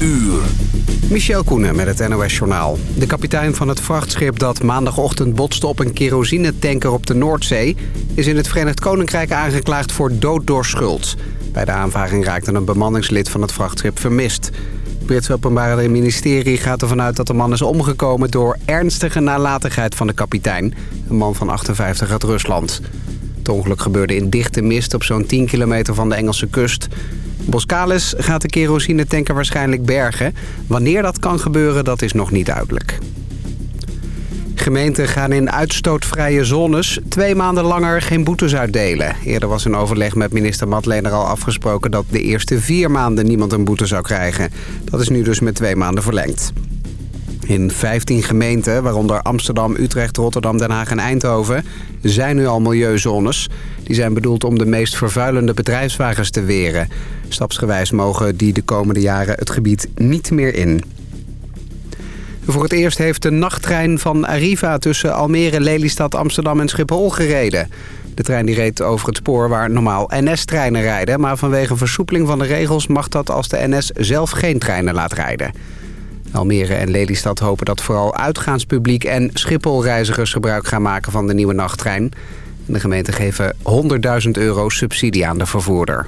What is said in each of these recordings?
uur. Michel Koenen met het NOS-journaal. De kapitein van het vrachtschip dat maandagochtend botste op een kerosinetanker op de Noordzee... is in het Verenigd Koninkrijk aangeklaagd voor dood door schuld. Bij de aanvaring raakte een bemanningslid van het vrachtschip vermist. Het Britse Openbare Ministerie gaat ervan uit dat de man is omgekomen... door ernstige nalatigheid van de kapitein, een man van 58 uit Rusland. Het ongeluk gebeurde in dichte mist op zo'n 10 kilometer van de Engelse kust... Boskalis gaat de kerosinetanker waarschijnlijk bergen. Wanneer dat kan gebeuren, dat is nog niet duidelijk. Gemeenten gaan in uitstootvrije zones twee maanden langer geen boetes uitdelen. Eerder was een overleg met minister Matlener al afgesproken... dat de eerste vier maanden niemand een boete zou krijgen. Dat is nu dus met twee maanden verlengd. In 15 gemeenten, waaronder Amsterdam, Utrecht, Rotterdam, Den Haag en Eindhoven... zijn nu al milieuzones. Die zijn bedoeld om de meest vervuilende bedrijfswagens te weren. Stapsgewijs mogen die de komende jaren het gebied niet meer in. Voor het eerst heeft de nachttrein van Arriva tussen Almere, Lelystad, Amsterdam en Schiphol gereden. De trein die reed over het spoor waar normaal NS-treinen rijden... maar vanwege versoepeling van de regels mag dat als de NS zelf geen treinen laat rijden. Almere en Lelystad hopen dat vooral uitgaanspubliek en Schiphol-reizigers gebruik gaan maken van de nieuwe nachttrein. De gemeenten geven 100.000 euro subsidie aan de vervoerder.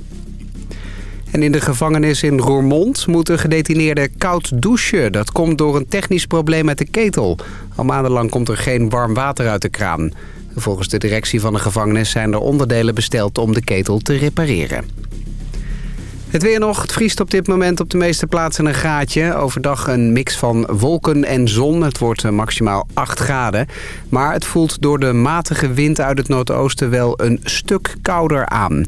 En in de gevangenis in Roermond moeten gedetineerden koud douchen. Dat komt door een technisch probleem met de ketel. Al maandenlang komt er geen warm water uit de kraan. Volgens de directie van de gevangenis zijn er onderdelen besteld om de ketel te repareren. Het weer nog. Het vriest op dit moment op de meeste plaatsen een gaatje. Overdag een mix van wolken en zon. Het wordt maximaal 8 graden. Maar het voelt door de matige wind uit het noordoosten wel een stuk kouder aan.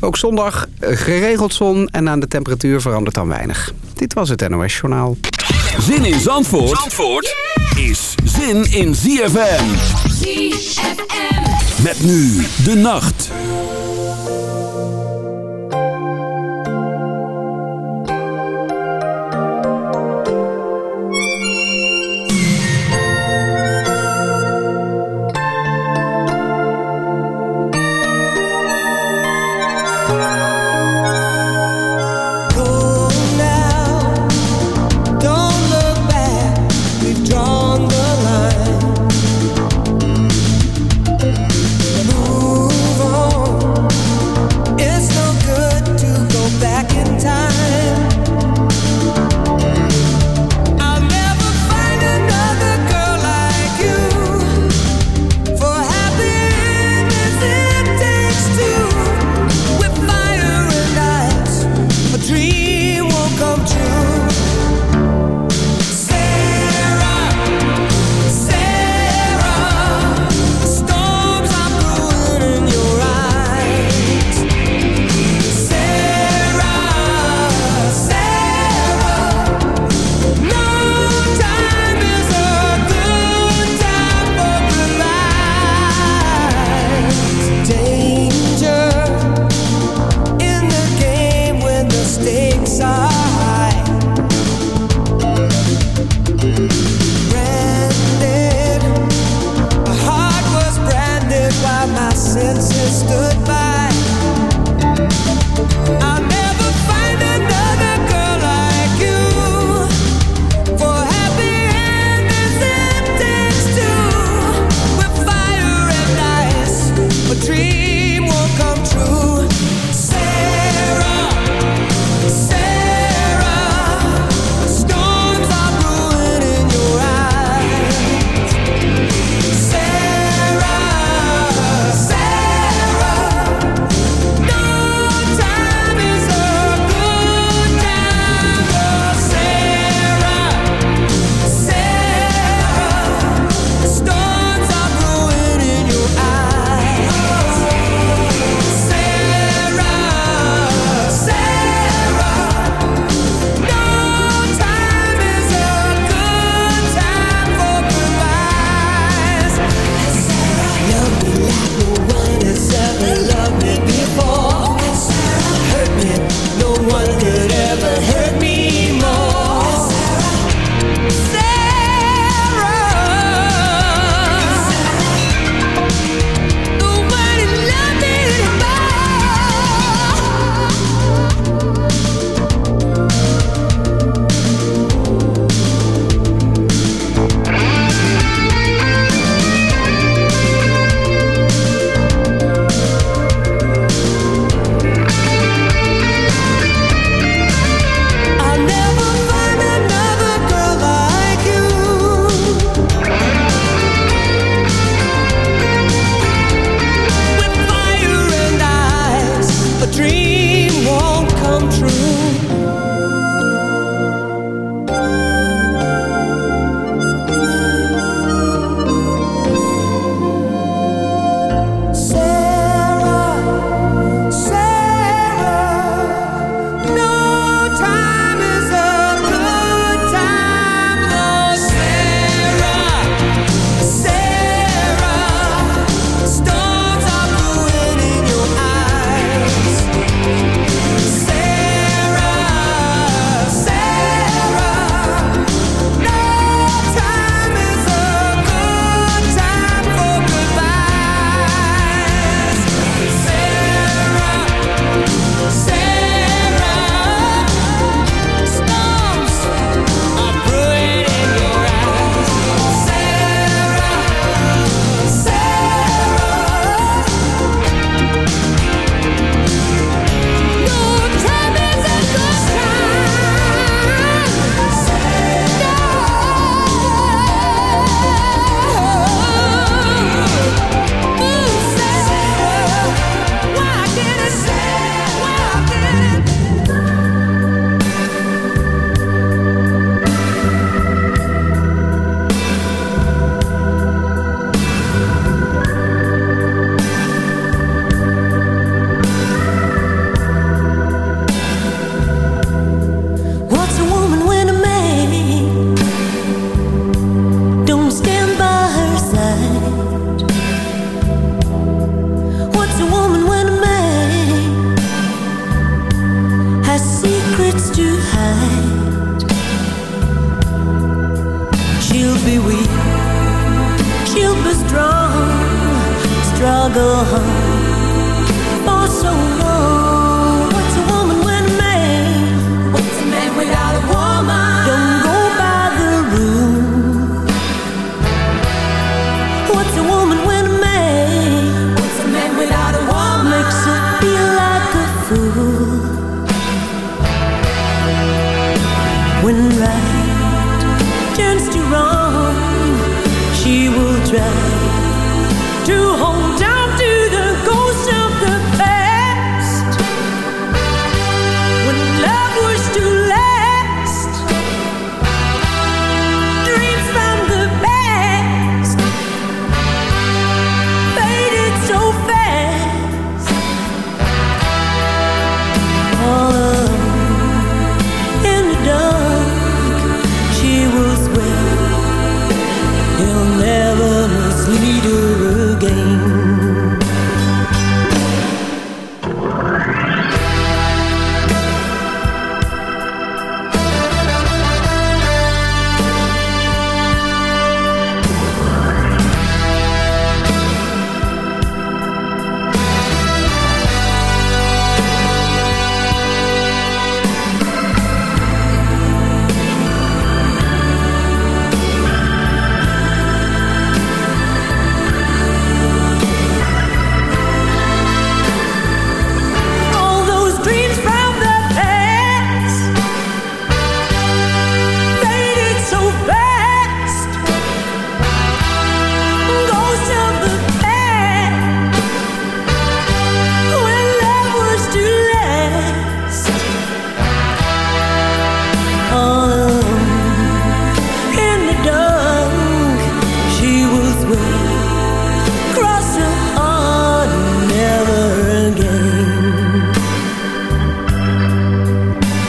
Ook zondag geregeld zon en aan de temperatuur verandert dan weinig. Dit was het NOS Journaal. Zin in Zandvoort, Zandvoort is zin in ZFM. ZFM. Met nu de nacht.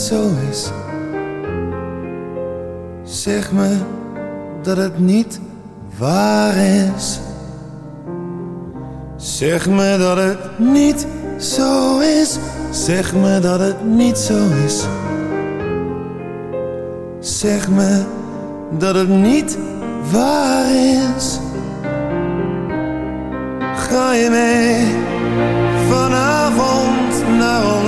Zo is. Zeg me dat het niet waar is. Zeg me dat het niet zo is. Zeg me dat het niet zo is. Zeg me dat het niet waar is. Ga je mee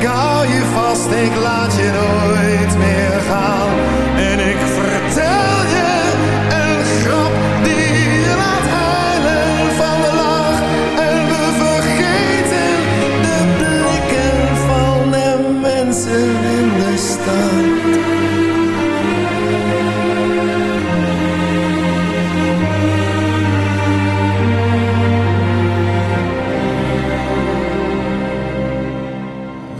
ik hou je vast, ik laat je nooit meer gaan.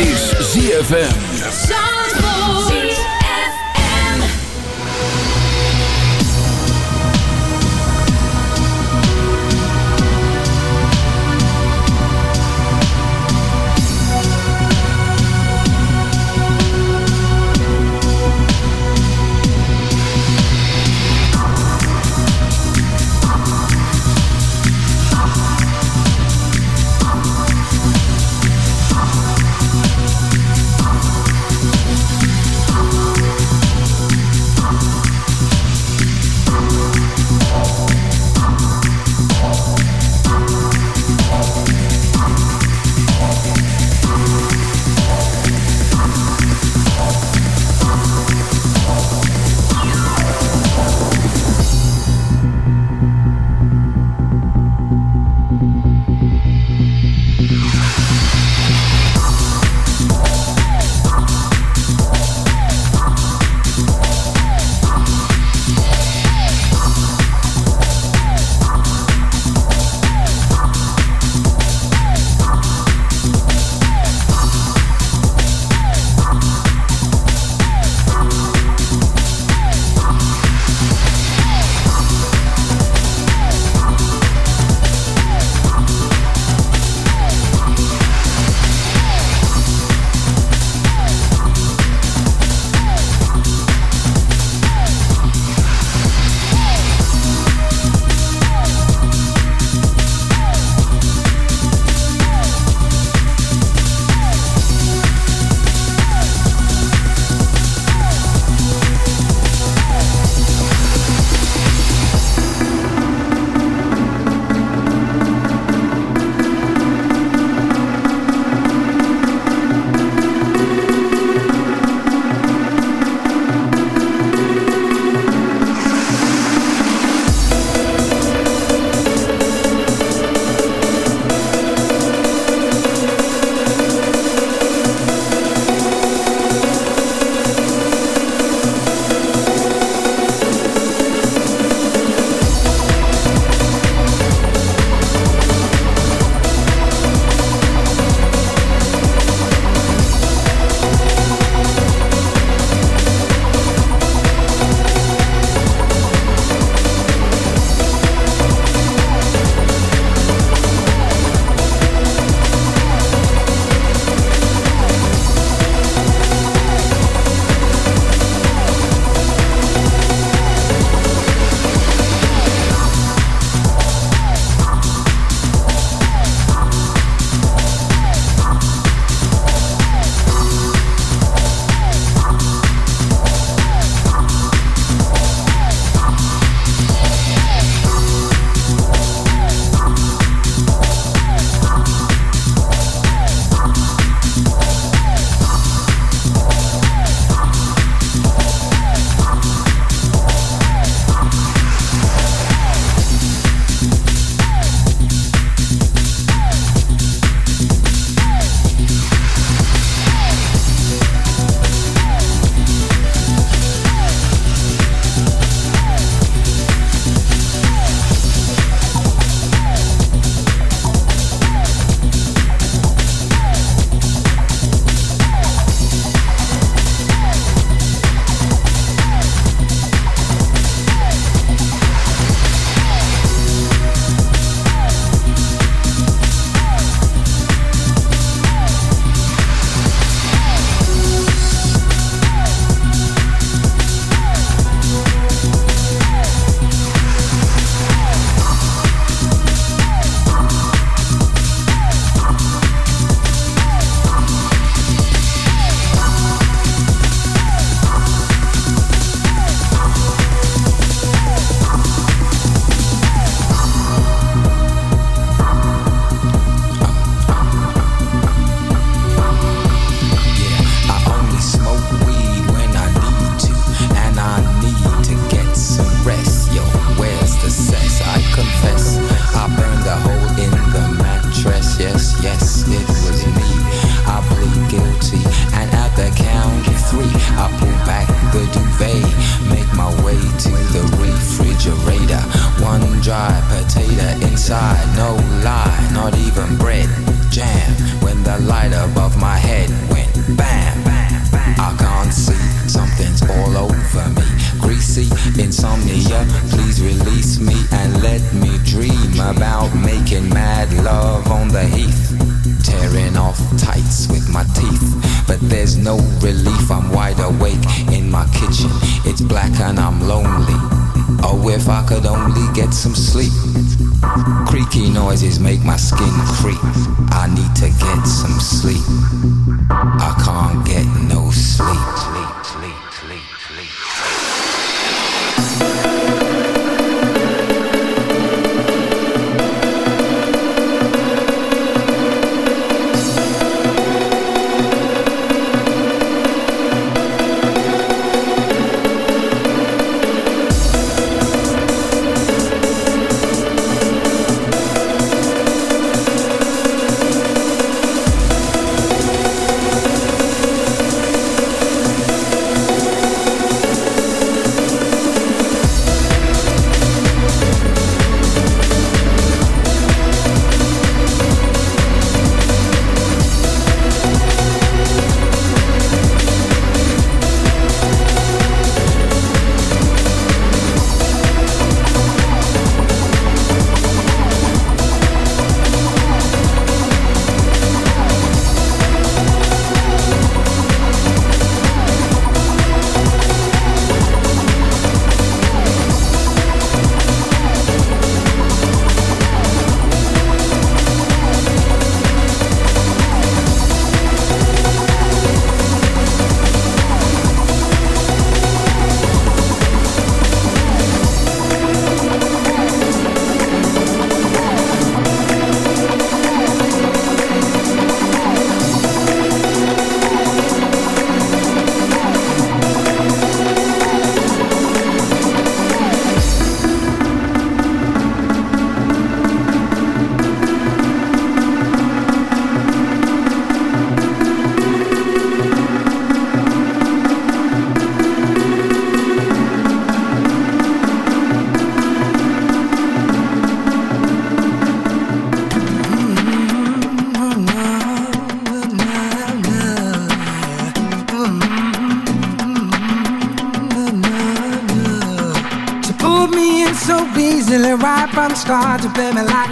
Is ZFM.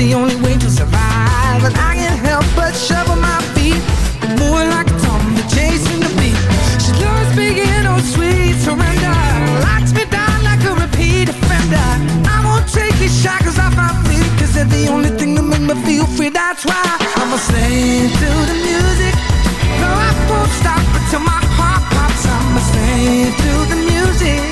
The only way to survive. And I can't help but shovel my feet. More like a zombie chasing the beat. She loves being oh sweet surrender. Locks me down like a repeat offender. I won't take these shackles off my feet Cause they're the only thing that make me feel free. That's why I'm a slave to the music. No, I won't stop until my heart pops. I'm a slave to the music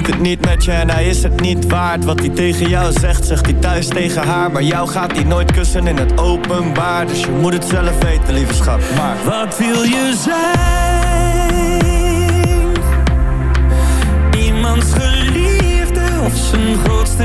meent het niet met je en hij is het niet waard. Wat hij tegen jou zegt, zegt hij thuis tegen haar. Maar jou gaat hij nooit kussen in het openbaar. Dus je moet het zelf weten, lieve schat, maar Wat wil je zijn? Iemands geliefde of zijn grootste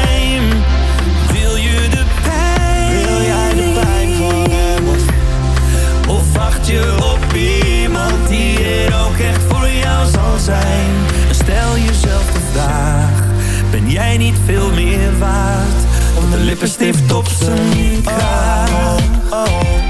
ben jij niet veel meer waard. want de lippenstift op zijn kaart.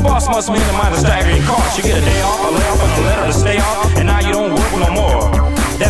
The boss must mean the mind of staggering cost. You get a day off, a layoff, and a letter to stay off, and now you don't work no more. That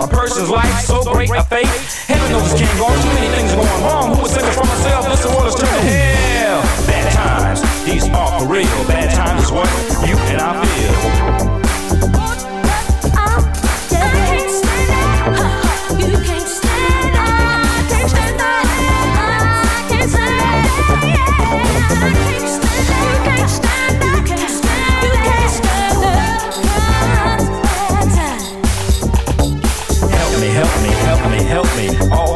A person's life so great a fate? Heaven knows it can't go on. Too many things are going wrong. Who save it from myself? This world is turning hell. Bad times, these are for real. Bad times is what you and I feel.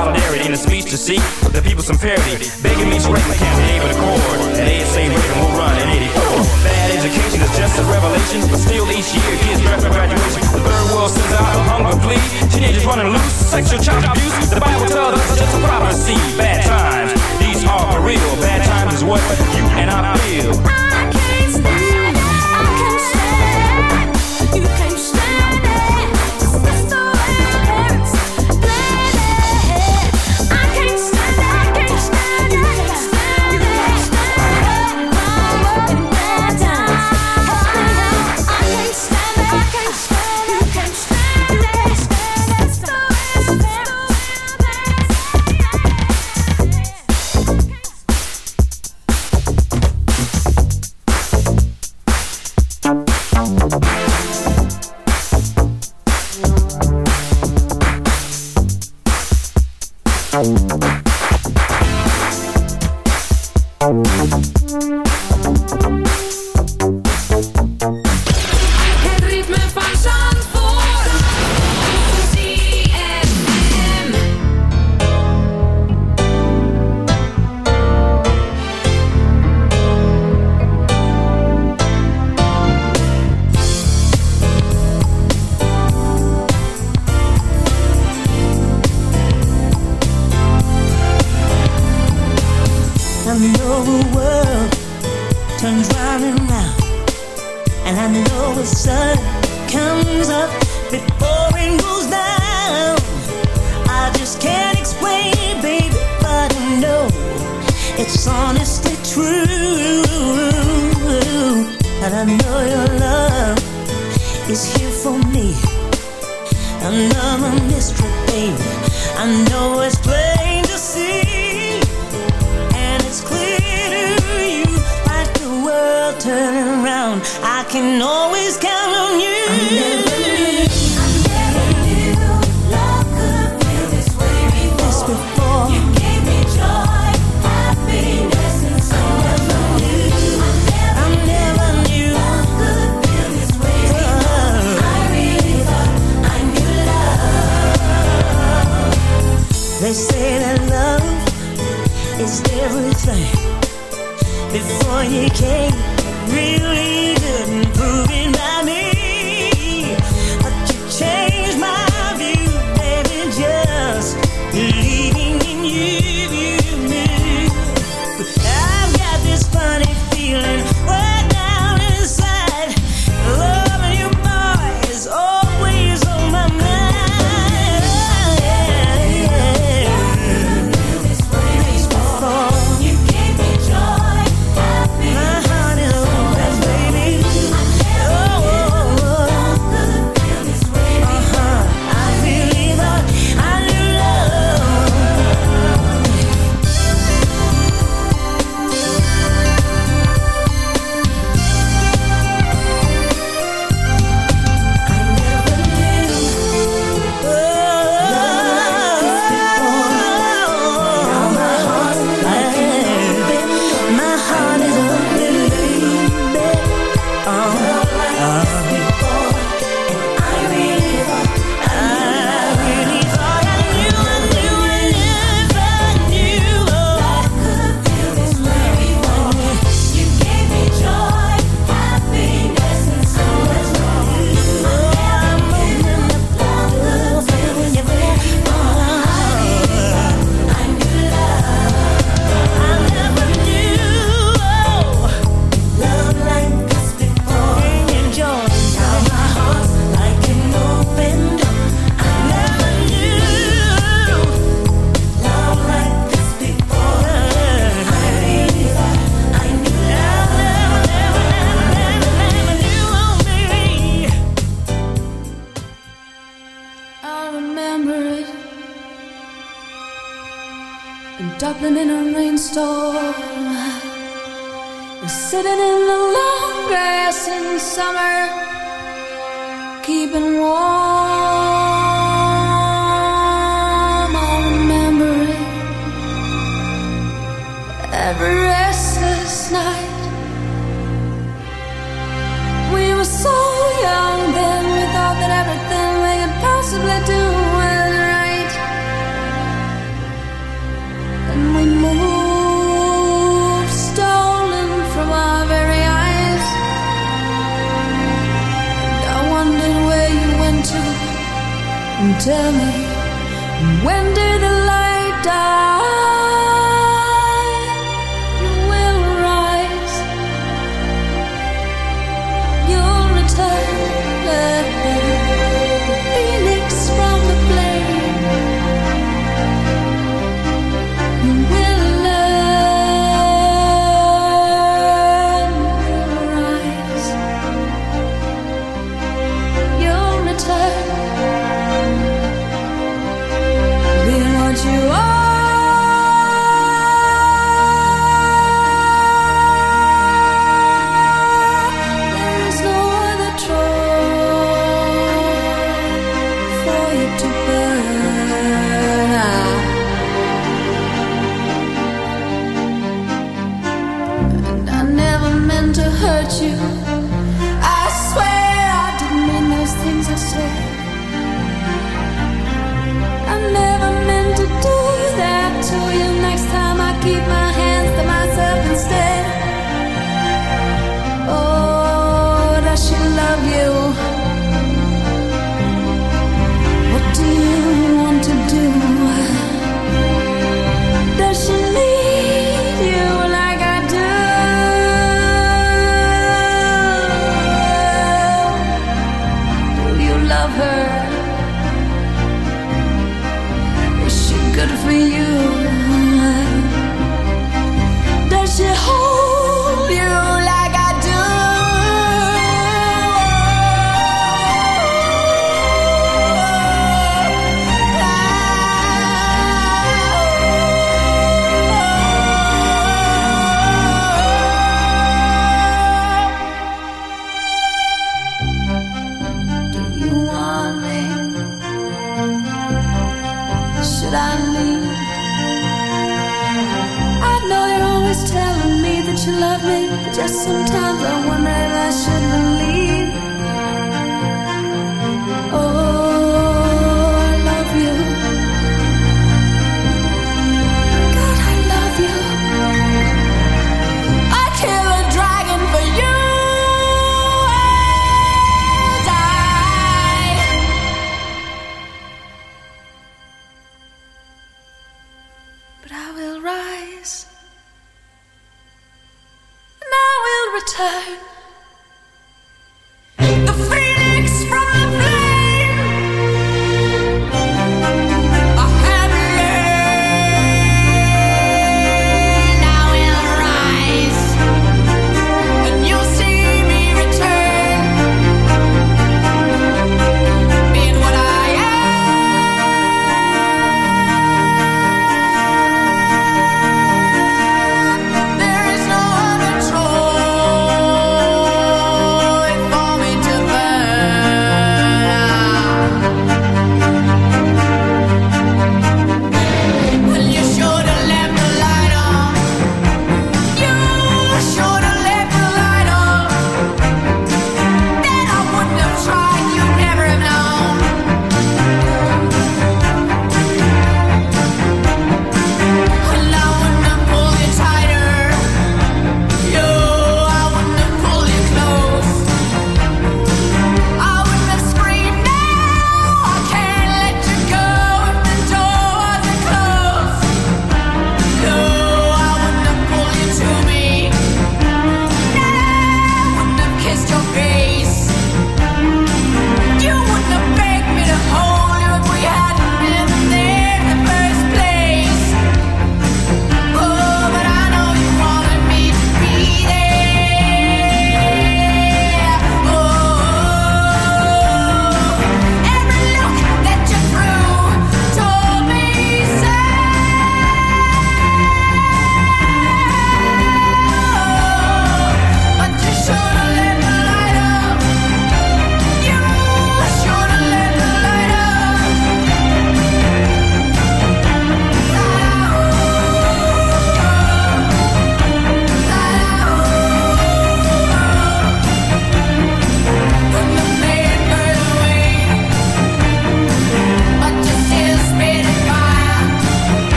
solidarity in a speech to seek the people some parity. Begging me to break my campaign with accord. And Another mystery, baby. I know it's plain day